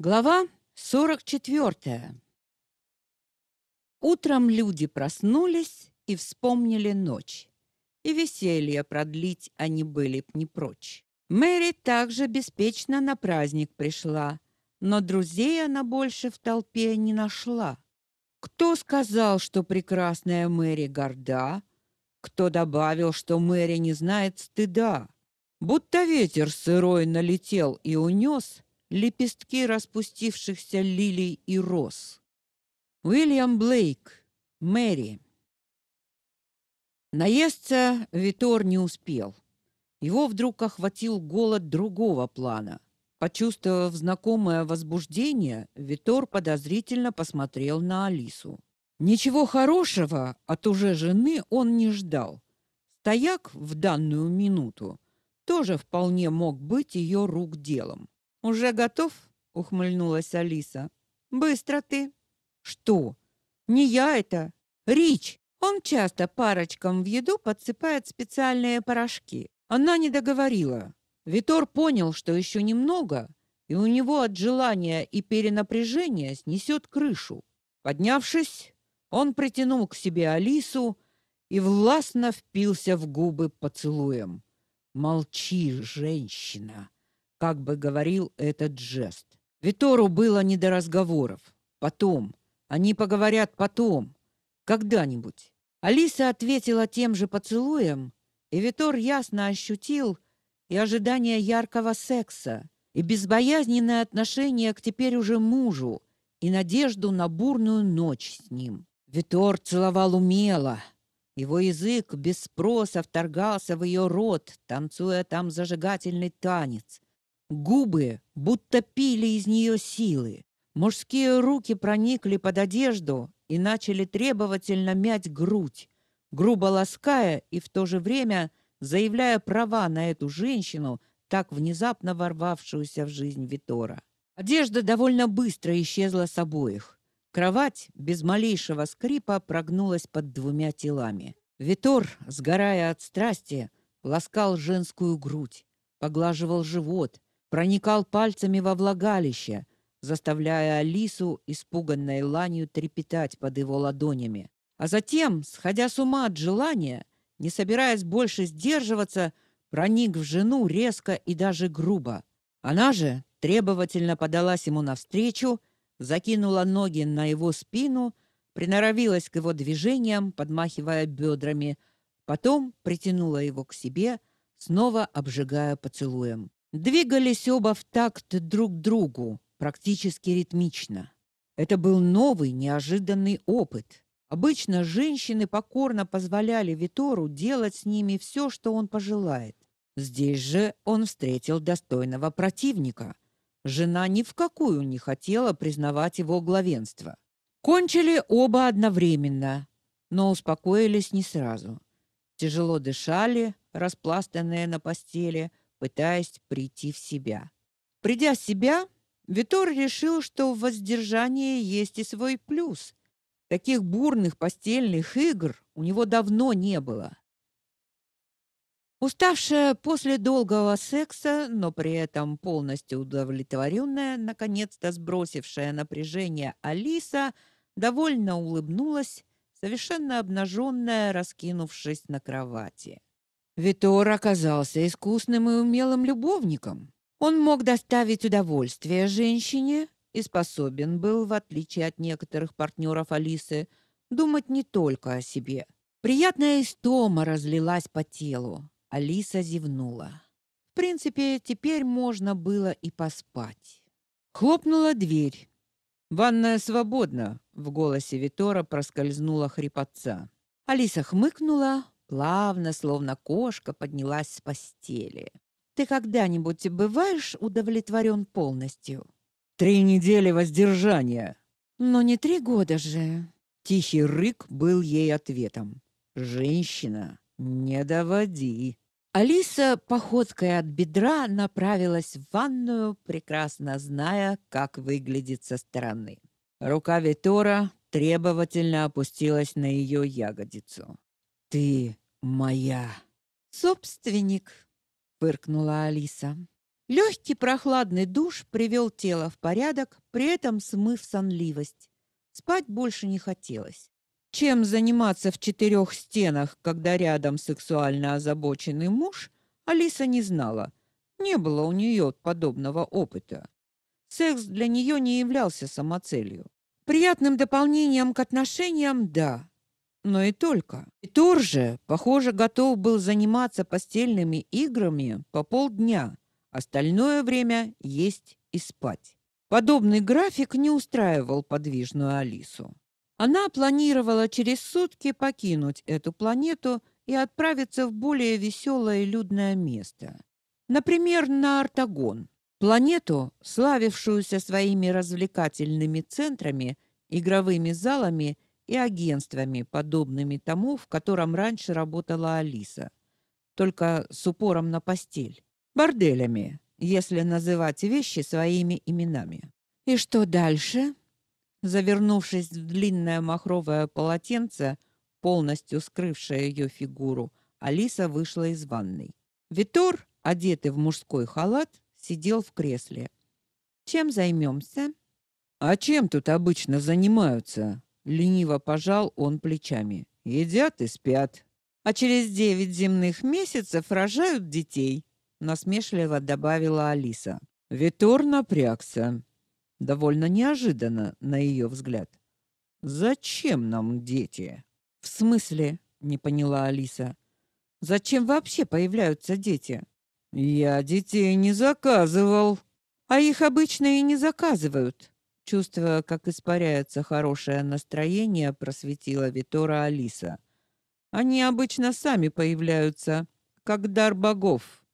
Глава 44. Утром люди проснулись и вспомнили ночь. И веселье продлить они были б не прочь. Мэри также беспечно на праздник пришла, но друзей она больше в толпе не нашла. Кто сказал, что прекрасная Мэри горда? Кто добавил, что Мэри не знает стыда? Будто ветер сырой налетел и унес лепестки распустившихся лилий и роз. Уильям Блейк, Мэри. Наесться Витор не успел. Его вдруг охватил голод другого плана. Почувствовав знакомое возбуждение, Витор подозрительно посмотрел на Алису. Ничего хорошего от уже жены он не ждал. Стояк в данную минуту тоже вполне мог быть ее рук делом. Уже готов? ухмыльнулась Алиса. Быстро ты. Что? Не я это. Рич. Он часто парочкам в еду подсыпает специальные порошки. Она не договорила. Витор понял, что еще немного, и у него от желания и перенапряжения снесет крышу. Поднявшись, он притянул к себе Алису и властно впился в губы поцелуем. Молчи, женщина как бы говорил этот жест. Витору было не до разговоров. Потом. Они поговорят потом. Когда-нибудь. Алиса ответила тем же поцелуем, и Витор ясно ощутил и ожидание яркого секса, и безбоязненное отношение к теперь уже мужу, и надежду на бурную ночь с ним. Витор целовал умело. Его язык без спроса вторгался в ее рот, танцуя там зажигательный танец. Губы будто пили из нее силы. Мужские руки проникли под одежду и начали требовательно мять грудь, грубо лаская и в то же время заявляя права на эту женщину, так внезапно ворвавшуюся в жизнь Витора. Одежда довольно быстро исчезла с обоих. Кровать без малейшего скрипа прогнулась под двумя телами. Витор, сгорая от страсти, ласкал женскую грудь, поглаживал живот, проникал пальцами во влагалище, заставляя Алису, испуганной ланью, трепетать под его ладонями. А затем, сходя с ума от желания, не собираясь больше сдерживаться, проник в жену резко и даже грубо. Она же требовательно подалась ему навстречу, закинула ноги на его спину, приноровилась к его движениям, подмахивая бедрами, потом притянула его к себе, снова обжигая поцелуем. Двигались оба в такт друг другу, практически ритмично. Это был новый, неожиданный опыт. Обычно женщины покорно позволяли Витору делать с ними все, что он пожелает. Здесь же он встретил достойного противника. Жена ни в какую не хотела признавать его главенство. Кончили оба одновременно, но успокоились не сразу. Тяжело дышали, распластанные на постели, пытаясь прийти в себя. Придя в себя, Витор решил, что в воздержании есть и свой плюс. Таких бурных постельных игр у него давно не было. Уставшая после долгого секса, но при этом полностью удовлетворенная, наконец-то сбросившая напряжение Алиса, довольно улыбнулась, совершенно обнаженная, раскинувшись на кровати. Витор оказался искусным и умелым любовником. Он мог доставить удовольствие женщине и способен был, в отличие от некоторых партнеров Алисы, думать не только о себе. Приятная истома разлилась по телу. Алиса зевнула. В принципе, теперь можно было и поспать. Хлопнула дверь. «Ванная свободна», — в голосе Витора проскользнула хрипотца. Алиса хмыкнула, плавно, словно кошка, поднялась с постели. Ты когда-нибудь бываешь удовлетворен полностью? Три недели воздержания. Но не три года же. Тихий рык был ей ответом. Женщина, не доводи. Алиса походкой от бедра направилась в ванную, прекрасно зная, как выглядит со стороны. Рука Витора требовательно опустилась на ее ягодицу. Ты моя. Собственник, фыркнула Алиса. Легкий прохладный душ привел тело в порядок, при этом смыв сонливость. Спать больше не хотелось. Чем заниматься в четырех стенах, когда рядом сексуально озабоченный муж, Алиса не знала. Не было у нее подобного опыта. Секс для нее не являлся самоцелью. Приятным дополнением к отношениям – да, но и только. Тор же, похоже, готов был заниматься постельными играми по полдня, остальное время есть и спать. Подобный график не устраивал подвижную Алису. Она планировала через сутки покинуть эту планету и отправиться в более веселое и людное место. Например, на Артагон, планету, славившуюся своими развлекательными центрами, игровыми залами и агентствами, подобными тому, в котором раньше работала Алиса, только с упором на постель. Борделями, если называть вещи своими именами. И что дальше? Завернувшись в длинное махровое полотенце, полностью скрывшее ее фигуру, Алиса вышла из ванной. Витор, одетый в мужской халат, сидел в кресле. Чем займемся? А чем тут обычно занимаются? Лениво пожал он плечами. Едят и спят. А через девять земных месяцев рожают детей, насмешливо добавила Алиса. Витор напрягся. Довольно неожиданно, на ее взгляд. Зачем нам дети? В смысле? не поняла Алиса. Зачем вообще появляются дети? Я детей не заказывал. А их обычно и не заказывают. Чувствуя, как испаряется хорошее настроение, просветила Витора Алиса. Они обычно сами появляются, как дар богов.